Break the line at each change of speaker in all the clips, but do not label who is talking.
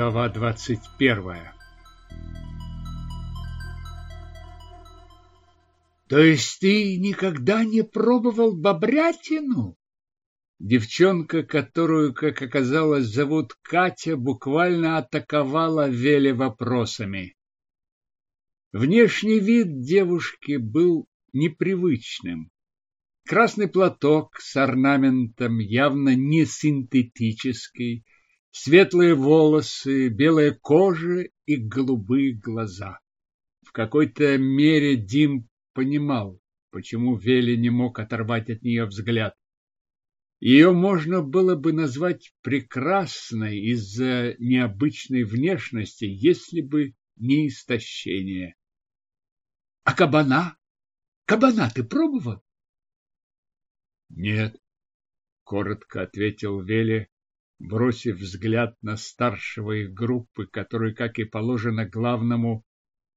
Глава двадцать первая То есть ты никогда не пробовал бобрятину? Девчонка, которую, как оказалось, зовут Катя, буквально атаковала Веле вопросами. Внешний вид девушки был непривычным. Красный платок с орнаментом явно не синтетический, светлые волосы, белая кожа и голубые глаза. В какой-то мере Дим понимал, почему Вели не мог оторвать от нее взгляд. Ее можно было бы назвать прекрасной из-за необычной внешности, если бы не истощение. — А кабана? Кабана ты пробовал? — Нет, — коротко ответил Вели, бросив взгляд на старшего их группы, который, как и положено главному,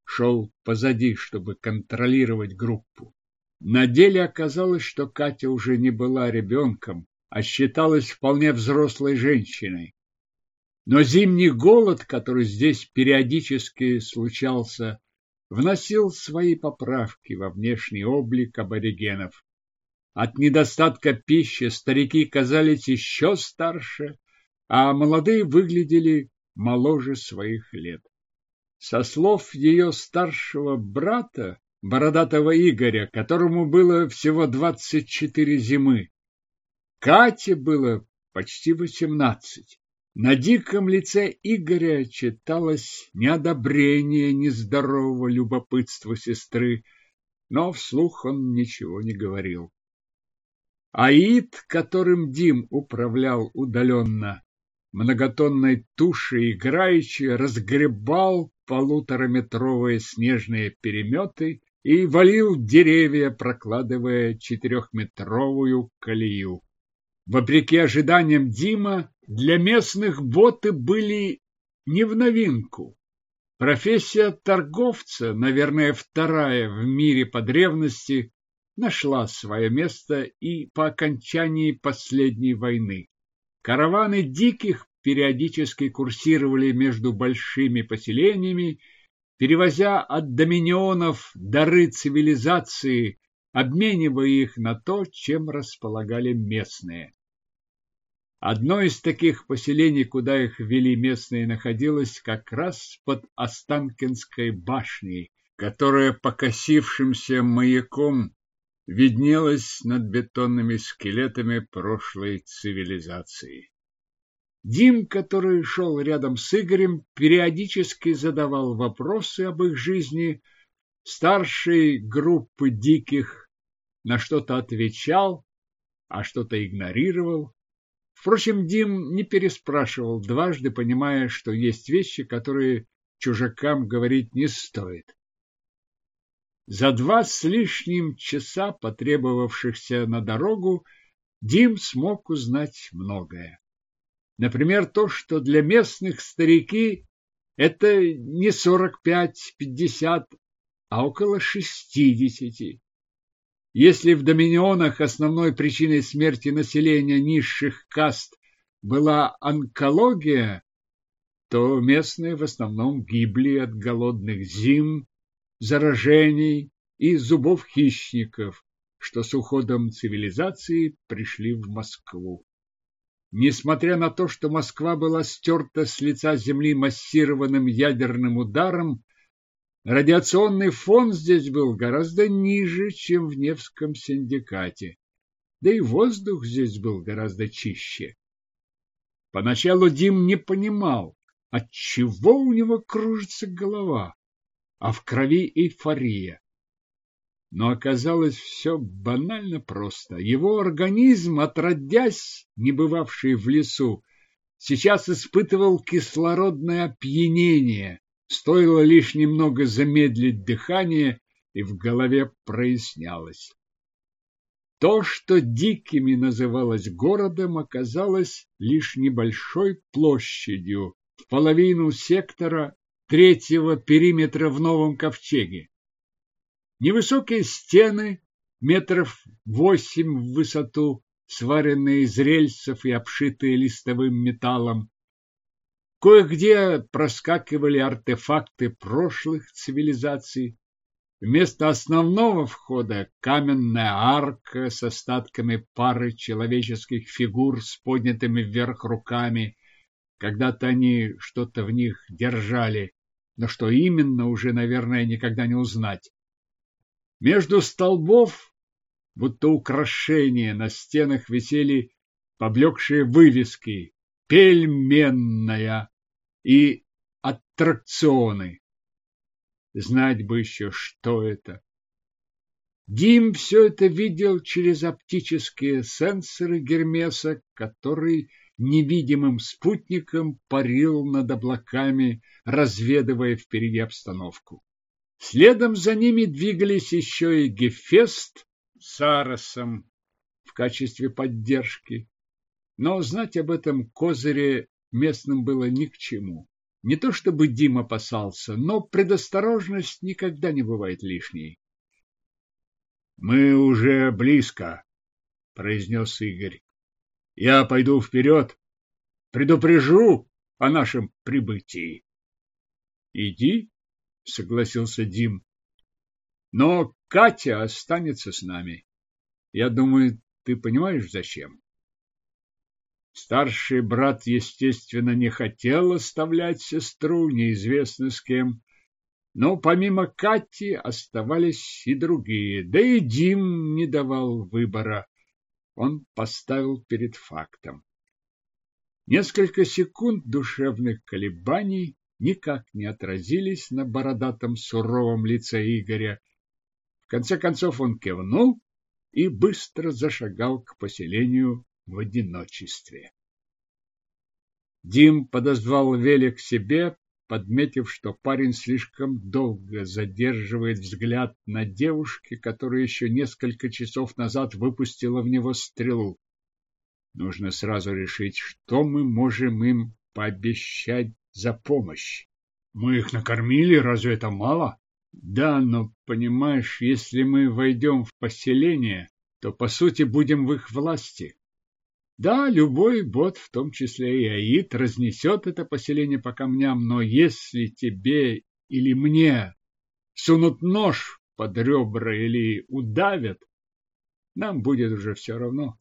шел позади, чтобы контролировать группу. На деле оказалось, что Катя уже не была ребенком, а считалась вполне взрослой женщиной. Но зимний голод, который здесь периодически случался, вносил свои поправки во внешний облик аборигенов. От недостатка пищи старики казались еще старше, а молодые выглядели моложе своих лет. Со слов ее старшего брата, бородатого Игоря, которому было всего двадцать четыре зимы, Кате было почти восемнадцать. На диком лице Игоря читалось неодобрение нездорового любопытства сестры, но вслух он ничего не говорил. Аид, которым Дим управлял удаленно, многотонной тушей играючи разгребал полутораметровые снежные переметы и валил деревья, прокладывая четырехметровую колею. Вопреки ожиданиям Дима, для местных боты были не в новинку. Профессия торговца, наверное, вторая в мире по древности, нашла свое место и по окончании последней войны. Караваны диких периодически курсировали между большими поселениями, перевозя от доминионов дары цивилизации, обменивая их на то, чем располагали местные. Одно из таких поселений, куда их вели местные, находилось как раз под Останкинской башней, которая покосившимся маяком виднелась над бетонными скелетами прошлой цивилизации. Дим, который шел рядом с Игорем, периодически задавал вопросы об их жизни. Старший группы диких на что-то отвечал, а что-то игнорировал. Впрочем, Дим не переспрашивал дважды, понимая, что есть вещи, которые чужакам говорить не стоит. За два с лишним часа, потребовавшихся на дорогу, Дим смог узнать многое. Например, то, что для местных старики это не 45-50, а около 60. Если в доминионах основной причиной смерти населения низших каст была онкология, то местные в основном гибли от голодных зим, заражений и зубов хищников, что с уходом цивилизации пришли в Москву. Несмотря на то, что Москва была стерта с лица земли массированным ядерным ударом, радиационный фон здесь был гораздо ниже, чем в Невском синдикате. Да и воздух здесь был гораздо чище. Поначалу Дим не понимал, от чего у него кружится голова, а в крови эйфория. Но оказалось все банально просто. Его организм, отродясь, не бывавший в лесу, сейчас испытывал кислородное опьянение. Стоило лишь немного замедлить дыхание, и в голове прояснялось. То, что дикими называлось городом, оказалось лишь небольшой площадью в половину сектора третьего периметра в Новом Ковчеге. Невысокие стены, метров восемь в высоту, сваренные из рельсов и обшитые листовым металлом. Кое-где проскакивали артефакты прошлых цивилизаций. Вместо основного входа каменная арка с остатками пары человеческих фигур с поднятыми вверх руками. Когда-то они что-то в них держали, но что именно, уже, наверное, никогда не узнать. Между столбов, будто украшения, на стенах висели поблекшие вывески «Пельменная» и «Аттракционы». Знать бы еще, что это. Дим все это видел через оптические сенсоры Гермеса, который невидимым спутником парил над облаками, разведывая впереди обстановку. Следом за ними двигались еще и Гефест с Аросом в качестве поддержки. Но знать об этом козыре местным было ни к чему. Не то чтобы Дим опасался, но предосторожность никогда не бывает лишней. «Мы уже близко», — произнес Игорь. «Я пойду вперед, предупрежу о нашем прибытии». «Иди», — согласился Дим. «Но Катя останется с нами. Я думаю, ты понимаешь, зачем?» Старший брат, естественно, не хотел оставлять сестру, неизвестно с кем. Но помимо Кати оставались и другие, да и Дим не давал выбора. Он поставил перед фактом. Несколько секунд душевных колебаний никак не отразились на бородатом суровом лице Игоря. В конце концов он кивнул и быстро зашагал к поселению в одиночестве. Дим подозвал Веля к себе, подметив, что парень слишком долго задерживает взгляд на девушке, которая еще несколько часов назад выпустила в него стрелу. Нужно сразу решить, что мы можем им пообещать за помощь. Мы их накормили, разве это мало? Да, но, понимаешь, если мы войдем в поселение, то, по сути, будем в их власти. Да, любой бот, в том числе и Аид, разнесет это поселение по камням, но если тебе или мне сунут нож под ребра или удавят, нам будет уже все равно.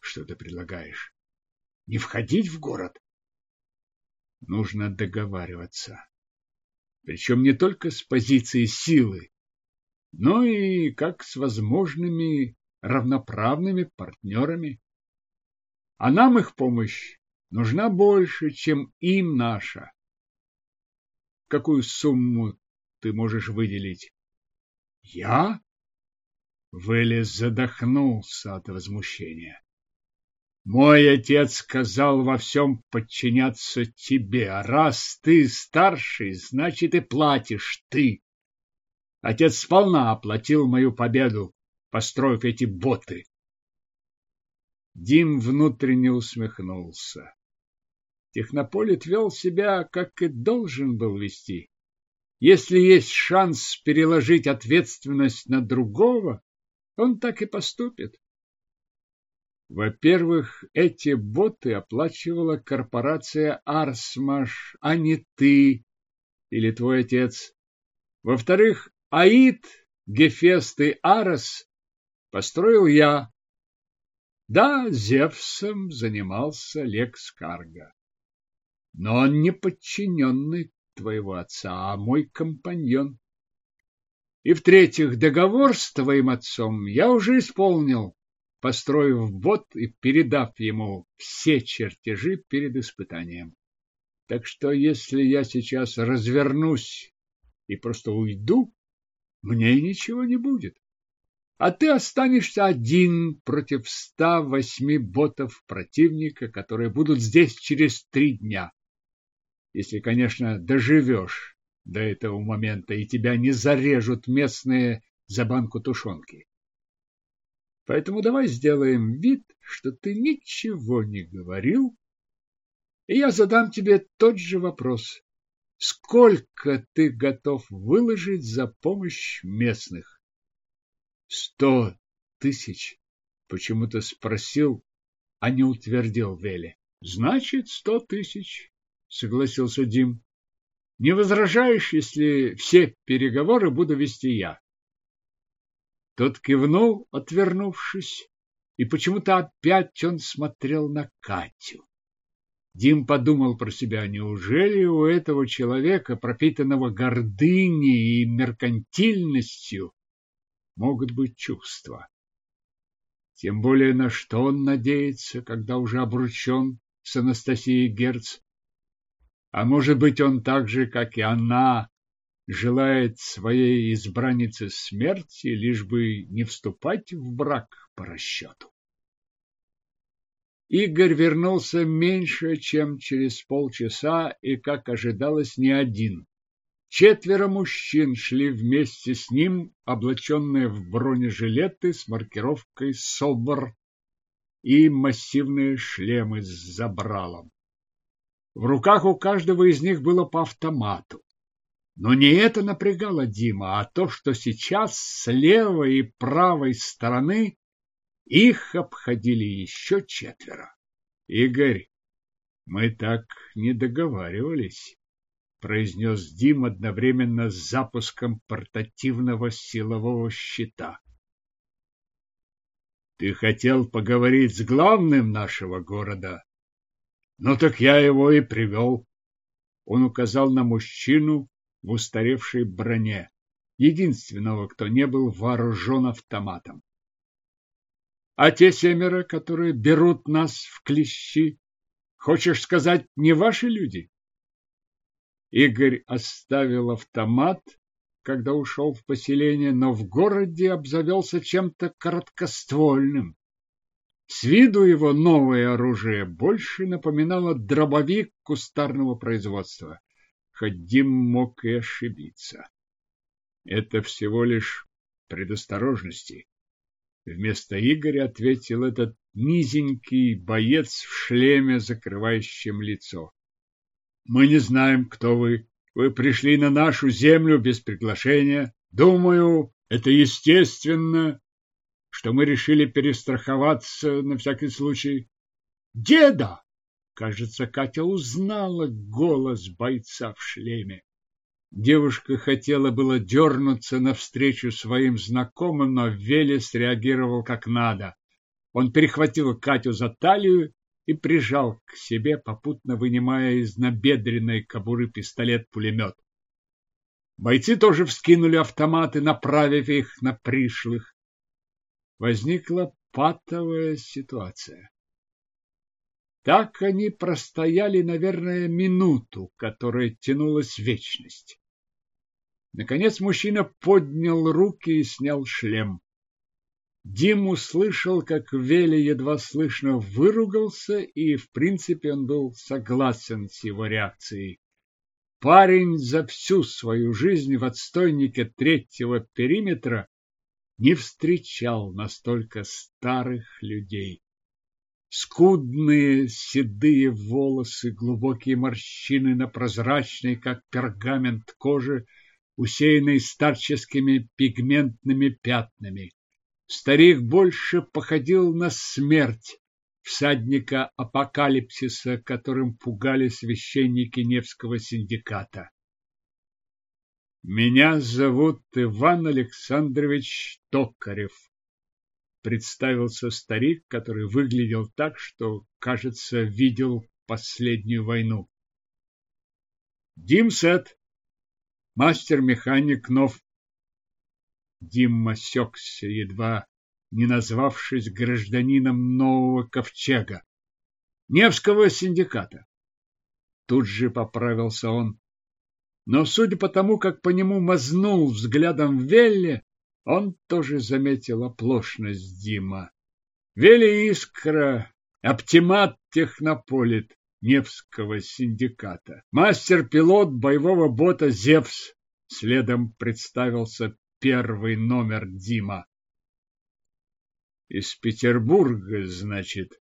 Что ты предлагаешь? Не входить в город? Нужно договариваться. Причем не только с позиции силы, но и как с возможными равноправными партнерами а нам их помощь нужна больше, чем им наша. Какую сумму ты можешь выделить? Я? Велес задохнулся от возмущения. Мой отец сказал во всем подчиняться тебе, а раз ты старший, значит и платишь ты. Отец сполна оплатил мою победу, построив эти боты. Дим внутренне усмехнулся. Технополит вел себя, как и должен был вести. Если есть шанс переложить ответственность на другого, он так и поступит. Во-первых, эти боты оплачивала корпорация Арсмаш, а не ты или твой отец. Во-вторых, Аид, Гефест и Арос построил я, да, Зевсом занимался Лекс Карга. Но он не подчиненный твоего отца, а мой компаньон. И в-третьих, договор с твоим отцом я уже исполнил, построив бот и передав ему все чертежи перед испытанием. Так что если я сейчас развернусь и просто уйду, мне ничего не будет а ты останешься один против ста восьми ботов противника, которые будут здесь через три дня. Если, конечно, доживешь до этого момента и тебя не зарежут местные за банку тушенки. Поэтому давай сделаем вид, что ты ничего не говорил, и я задам тебе тот же вопрос. Сколько ты готов выложить за помощь местных? Сто тысяч? Почему-то спросил, а не утвердил Вели. Значит, сто тысяч. согласился Дим. Не возражаешь, если все переговоры буду вести я? Тот кивнул, отвернувшись, и почему-то опять он смотрел на Катю. Дим подумал про себя, неужели у этого человека, пропитанного гордыней и меркантильностью, могут быть чувства? Тем более на что он надеется, когда уже обручен с Анастасией Герц? А может быть, он так же, как и она, желает своей избраннице смерти, лишь бы не вступать в брак по расчету? Игорь вернулся меньше, чем через полчаса, и, как ожидалось, не один. Четверо мужчин шли вместе с ним, облаченные в бронежилеты с маркировкой «СОБР» и массивные шлемы с забралом. В руках у каждого из них было по автомату. Но не это напрягало Дима, а то, что сейчас с левой и правой стороны их обходили еще четверо. Игорь, мы так не договаривались, произнес Дим одновременно с запуском портативного силового щита. Ты хотел поговорить с главным нашего города? Ну так я его и привел. Он указал на мужчину в устаревшей броне, единственного, кто не был вооружен автоматом. А те семеро, которые берут нас в клещи, хочешь сказать, не ваши люди? Игорь оставил автомат, когда ушел в поселение, но в городе обзавелся чем-то короткоствольным. С виду его новое оружие больше напоминало дробовик кустарного производства. Хоть Дим мог и ошибиться. Это всего лишь предосторожности. Вместо Игоря ответил этот низенький боец в шлеме, закрывающем лицо. Мы не знаем, кто вы. Вы пришли на нашу землю без приглашения. Думаю, это естественно, что мы решили перестраховаться на всякий случай. Деда! Кажется, Катя узнала голос бойца в шлеме. Девушка хотела было дернуться навстречу своим знакомым, но Велес реагировал как надо. Он перехватил Катю за талию и прижал к себе, попутно вынимая из набедренной кобуры пистолет-пулемет. Бойцы тоже вскинули автоматы, направив их на пришлых. Возникла патовая ситуация. Так они простояли, наверное, минуту, которая тянулась вечность. Наконец мужчина поднял руки и снял шлем. Дим услышал, как Вели едва слышно выругался, и, в принципе, он был согласен с его реакцией. Парень за всю свою жизнь в отстойнике третьего периметра не встречал настолько старых людей. Скудные седые волосы, глубокие морщины на прозрачной, как пергамент кожи, усеянной старческими пигментными пятнами. Старик больше походил на смерть, всадника апокалипсиса, которым пугали священники Невского синдиката. Меня зовут Иван Александрович Токарев. Представился старик, который выглядел так, что, кажется, видел последнюю войну. Димсет, мастер-механик Нов. Дим осекся, едва не назвавшись гражданином нового ковчега. Невского синдиката. Тут же поправился он. Но, судя по тому, как по нему мазнул взглядом Велли, он тоже заметил оплошность Дима. Вели Искра, оптимат технополит, Невского синдиката. Мастер-пилот боевого бота «Зевс». Следом представился первый номер Дима. Из Петербурга, значит,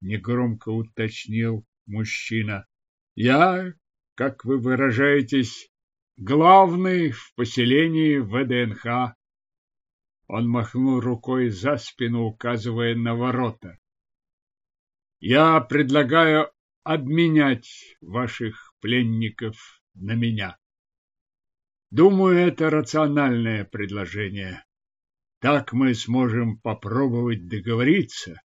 негромко уточнил мужчина. Я, как вы выражаетесь, главный в поселении ВДНХ. Он махнул рукой за спину, указывая на ворота. Я предлагаю обменять ваших пленников на меня. Думаю, это рациональное предложение. Так мы сможем попробовать договориться,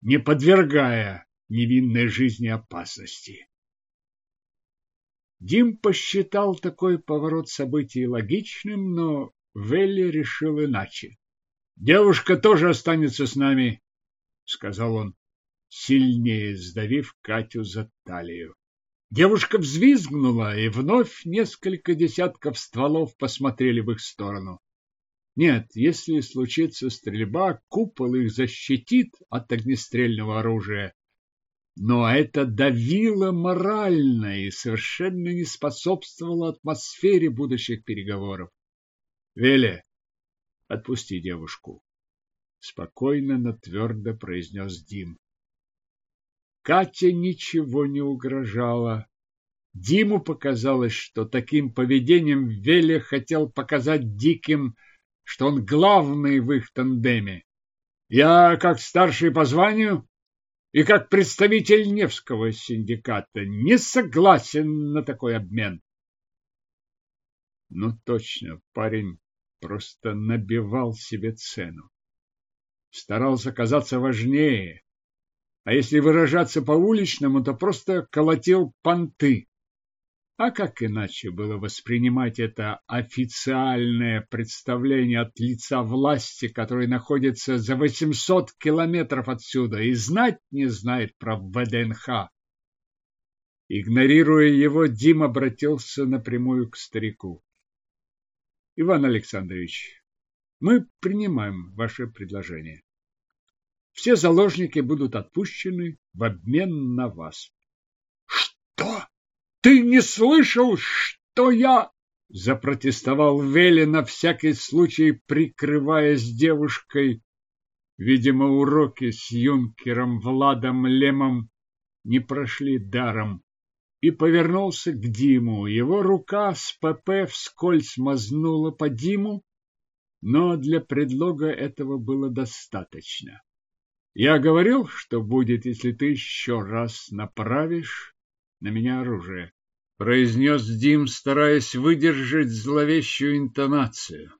не подвергая невинной жизни опасности. Дим посчитал такой поворот событий логичным, но Велли решил иначе. Девушка тоже останется с нами, сказал он, сильнее сдавив Катю за талию. Девушка взвизгнула, и вновь несколько десятков стволов посмотрели в их сторону. Нет, если случится стрельба, купол их защитит от огнестрельного оружия. Но это давило морально и совершенно не способствовало атмосфере будущих переговоров. Веле, отпусти девушку. Спокойно, но твердо произнес Дим. Кате ничего не угрожало. Диму показалось, что таким поведением Веле хотел показать диким, что он главный в их тандеме. Я, как старший по званию и как представитель Невского синдиката, не согласен на такой обмен. Ну точно, парень просто набивал себе цену. Старался казаться важнее, а если выражаться по-уличному, то просто колотил понты. А как иначе было воспринимать это официальное представление от лица власти, который находится за 800 километров отсюда и знать не знает про ВДНХ? Игнорируя его, Дим обратился напрямую к старику. Иван Александрович, мы принимаем ваше предложение. Все заложники будут отпущены в обмен на вас. Что? Ты не слышал, что я... Запротестовал Вели на всякий случай, прикрываясь девушкой. Видимо, уроки с юнкером Владом Лемом не прошли даром и повернулся к Диму. Его рука с ПП вскользь мазнула по Диму, но для предлога этого было достаточно. Я говорил, что будет, если ты еще раз направишь на меня оружие, произнес Дим, стараясь выдержать зловещую интонацию.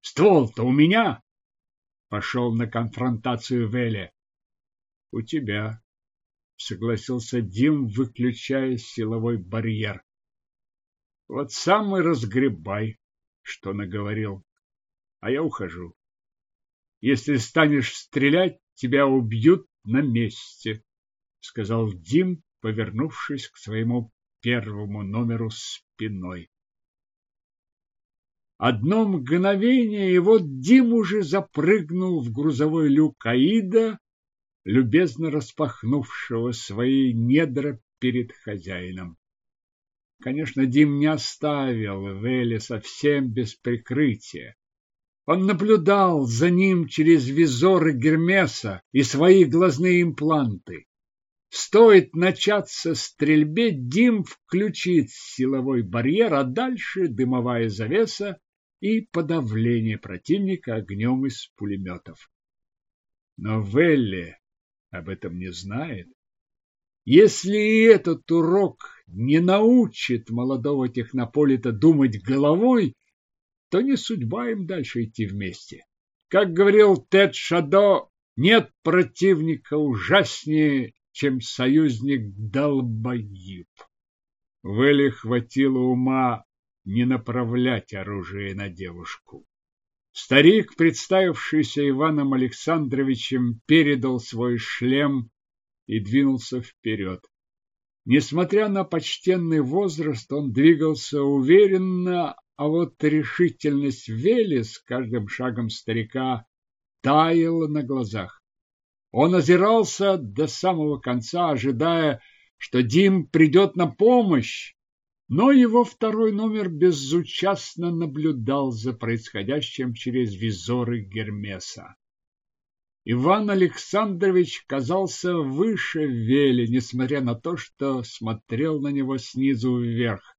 Ствол-то у меня! Пошел на конфронтацию Веле. У тебя, согласился Дим, выключая силовой барьер. Вот сам и разгребай, что наговорил. А я ухожу. Если станешь стрелять, тебя убьют на месте, сказал Дим, повернувшись к своему первому номеру спиной. Одно мгновение, и вот Дим уже запрыгнул в грузовой люк Аида, любезно распахнувшего свои недра перед хозяином. Конечно, Дим не оставил Вели совсем без прикрытия. Он наблюдал за ним через визоры Гермеса и свои глазные импланты. Стоит начаться стрельбе, Дим включит силовой барьер, а дальше дымовая завеса и подавление противника огнем из пулеметов. Но Велли об этом не знает. Если и этот урок не научит молодого технополита думать головой, то не судьба им дальше идти вместе. Как говорил Тед Шадо, нет противника ужаснее, чем союзник-долбоеб. Вэлли хватило ума не направлять оружие на девушку. Старик, представившийся Иваном Александровичем, передал свой шлем и двинулся вперед. Несмотря на почтенный возраст, он двигался уверенно, а вот решительность Вели с каждым шагом старика таяла на глазах. Он озирался до самого конца, ожидая, что Дим придет на помощь, но его второй номер безучастно наблюдал за происходящим через визоры Гермеса. Иван Александрович казался выше Вели, несмотря на то, что смотрел на него снизу вверх.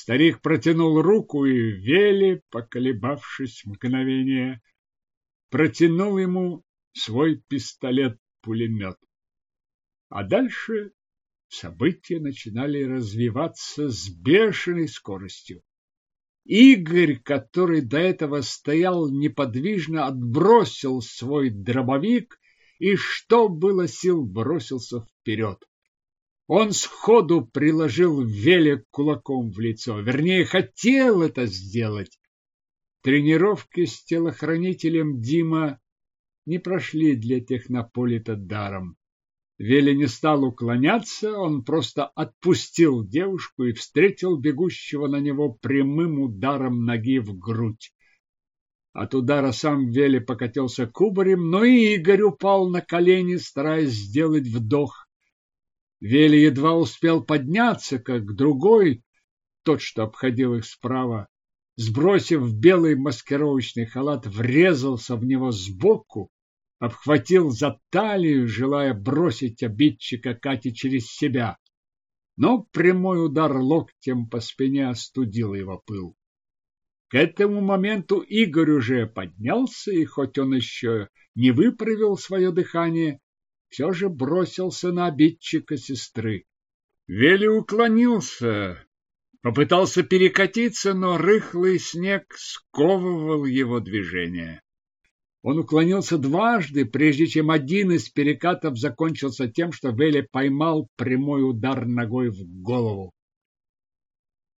Старик протянул руку, и Вели, поколебавшись мгновение, протянул ему свой пистолет-пулемет. А дальше события начинали развиваться с бешеной скоростью. Игорь, который до этого стоял неподвижно, отбросил свой дробовик и, что было сил, бросился вперед. Он сходу приложил велик кулаком в лицо, вернее, хотел это сделать. Тренировки с телохранителем Дима не прошли для технополита даром. Веля не стал уклоняться, он просто отпустил девушку и встретил бегущего на него прямым ударом ноги в грудь. От удара сам Вели покатился кубарем, но и Игорь упал на колени, стараясь сделать вдох. Вели едва успел подняться, как другой, тот, что обходил их справа, сбросив белый маскировочный халат, врезался в него сбоку, обхватил за талию, желая бросить обидчика Кати через себя. Но прямой удар локтем по спине остудил его пыл. К этому моменту Игорь уже поднялся, и хоть он еще не выправил свое дыхание, все же бросился на обидчика сестры. Вели уклонился, попытался перекатиться, но рыхлый снег сковывал его движение. Он уклонился дважды, прежде чем один из перекатов закончился тем, что Вели поймал прямой удар ногой в голову.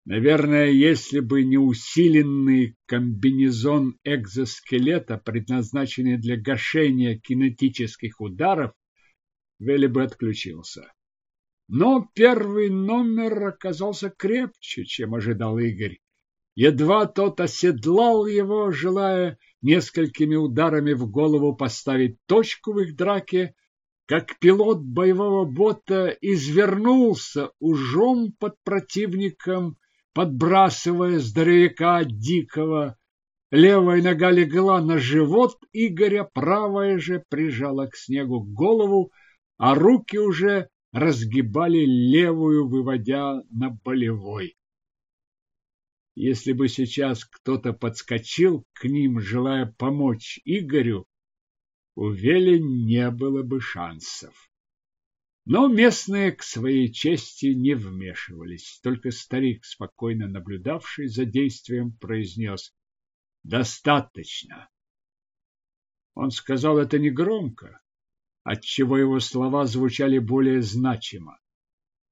Наверное, если бы не усиленный комбинезон экзоскелета, предназначенный для гашения кинетических ударов, Вели бы отключился. Но первый номер оказался крепче, чем ожидал Игорь. Едва тот оседлал его, желая несколькими ударами в голову поставить точку в их драке, как пилот боевого бота извернулся ужом под противником, подбрасывая здоровяка дикого. Левая нога легла на живот Игоря, правая же прижала к снегу голову, а руки уже разгибали левую, выводя на болевой. Если бы сейчас кто-то подскочил к ним, желая помочь Игорю, у Вели не было бы шансов. Но местные к своей чести не вмешивались. Только старик, спокойно наблюдавший за действием, произнес «Достаточно». Он сказал это негромко, отчего его слова звучали более значимо.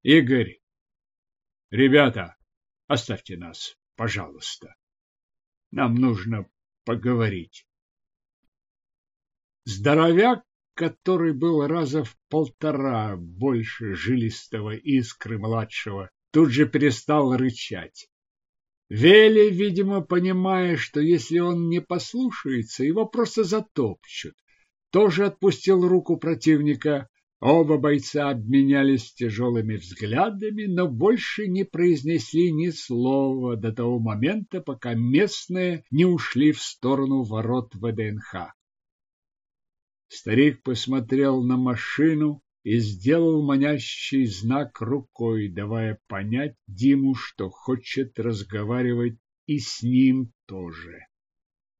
«Игорь, ребята, оставьте нас пожалуйста. Нам нужно поговорить. Здоровяк, который был раза в полтора больше жилистого искры-младшего, тут же перестал рычать. Вели, видимо, понимая, что если он не послушается, его просто затопчут, тоже отпустил руку противника, Оба бойца обменялись тяжелыми взглядами, но больше не произнесли ни слова до того момента, пока местные не ушли в сторону ворот ВДНХ. Старик посмотрел на машину и сделал манящий знак рукой, давая понять Диму, что хочет разговаривать и с ним тоже.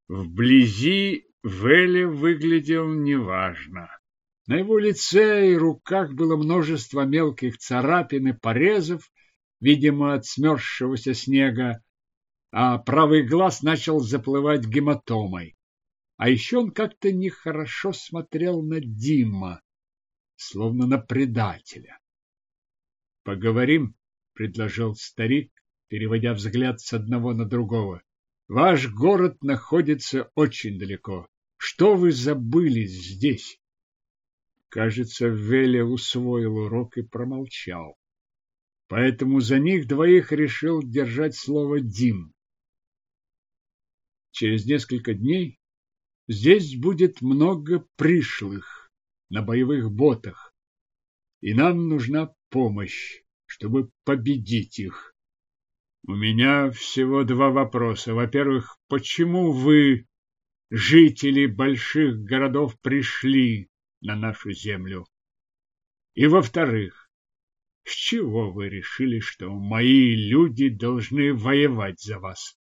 Вблизи Веле выглядел неважно. На его лице и руках было множество мелких царапин и порезов, видимо, от смерзшегося снега, а правый глаз начал заплывать гематомой. А еще он как-то нехорошо смотрел на Дима, словно на предателя. «Поговорим», — предложил старик, переводя взгляд с одного на другого. «Ваш город находится очень далеко. Что вы забыли здесь?» Кажется, Веля усвоил урок и промолчал. Поэтому за них двоих решил держать слово Дим. Через несколько дней здесь будет много пришлых на боевых ботах, и нам нужна помощь, чтобы победить их. У меня всего два вопроса. Во-первых, почему вы, жители больших городов, пришли на нашу землю? И во-вторых, с чего вы решили, что мои люди должны воевать за вас?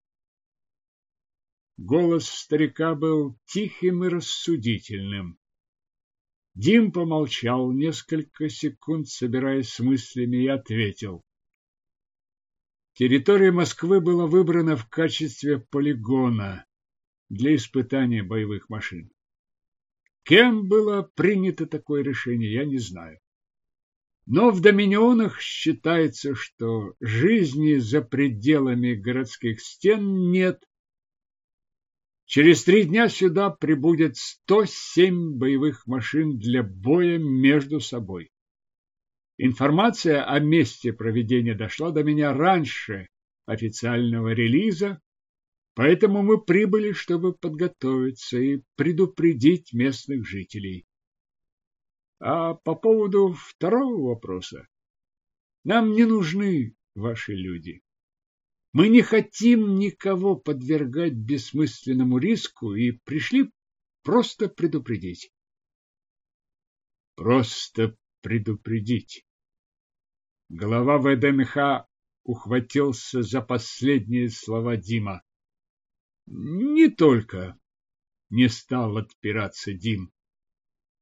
Голос старика был тихим и рассудительным. Дим помолчал несколько секунд, собираясь с мыслями, и ответил. Территория Москвы была выбрана в качестве полигона для испытания боевых машин. Кем было принято такое решение, я не знаю. Но в доминионах считается, что жизни за пределами городских стен нет. Через три дня сюда прибудет 107 боевых машин для боя между собой. Информация о месте проведения дошла до меня раньше официального релиза, поэтому мы прибыли, чтобы подготовиться и предупредить местных жителей. А по поводу второго вопроса. Нам не нужны ваши люди. Мы не хотим никого подвергать бессмысленному риску и пришли просто предупредить. Просто предупредить. Глава ВДНХ ухватился за последние слова Дима. Не только не стал отпираться Дим.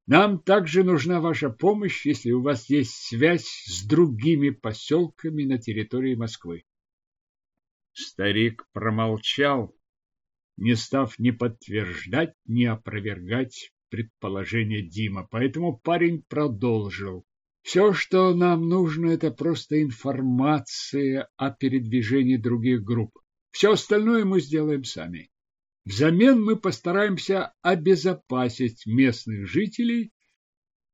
Нам также нужна ваша помощь, если у вас есть связь с другими поселками на территории Москвы. Старик промолчал, не став ни подтверждать, ни опровергать предположение Дима, поэтому парень продолжил. Все, что нам нужно, это просто информация о передвижении других групп. Все остальное мы сделаем сами. Взамен мы постараемся обезопасить местных жителей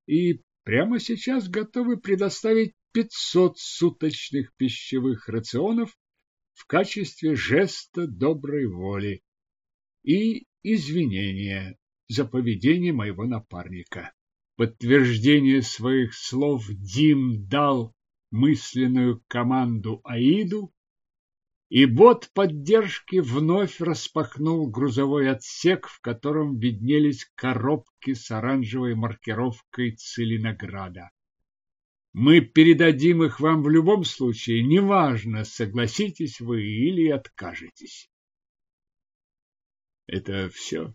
и прямо сейчас готовы предоставить 500 суточных пищевых рационов в качестве жеста доброй воли и извинения за поведение моего напарника. Подтверждение своих слов Дим дал мысленную команду Аиду, и бот поддержки вновь распахнул грузовой отсек, в котором виднелись коробки с оранжевой маркировкой Целинограда. Мы передадим их вам в любом случае, неважно, согласитесь вы или откажетесь. Это все?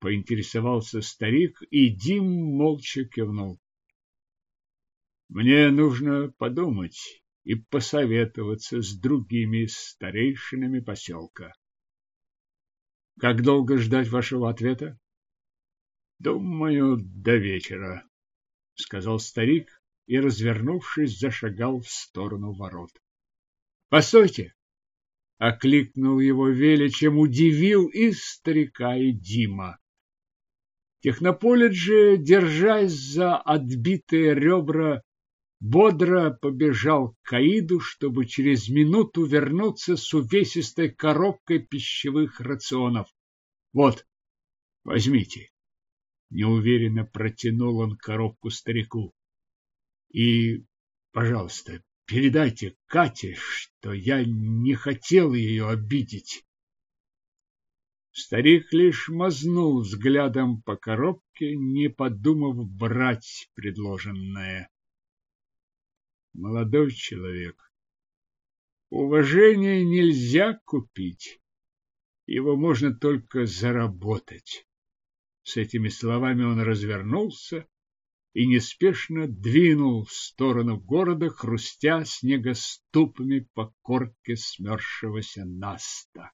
Поинтересовался старик, и Дим молча кивнул. Мне нужно подумать и посоветоваться с другими старейшинами поселка. Как долго ждать вашего ответа? Думаю, до вечера, сказал старик и, развернувшись, зашагал в сторону ворот. Постойте! окликнул его Веля, чем удивил и старика, и Дима. Технополит же, держась за отбитые ребра, бодро побежал к Каиду, чтобы через минуту вернуться с увесистой коробкой пищевых рационов. Вот, возьмите. Неуверенно протянул он коробку старику. И, пожалуйста, передайте Кате, что я не хотел ее обидеть. Старик лишь мазнул взглядом по коробке, не подумав брать предложенное молодой человек. Уважение нельзя купить. Его можно только заработать. С этими словами он развернулся и неспешно двинул в сторону города, хрустя снегоступами по корке смерзшегося наста.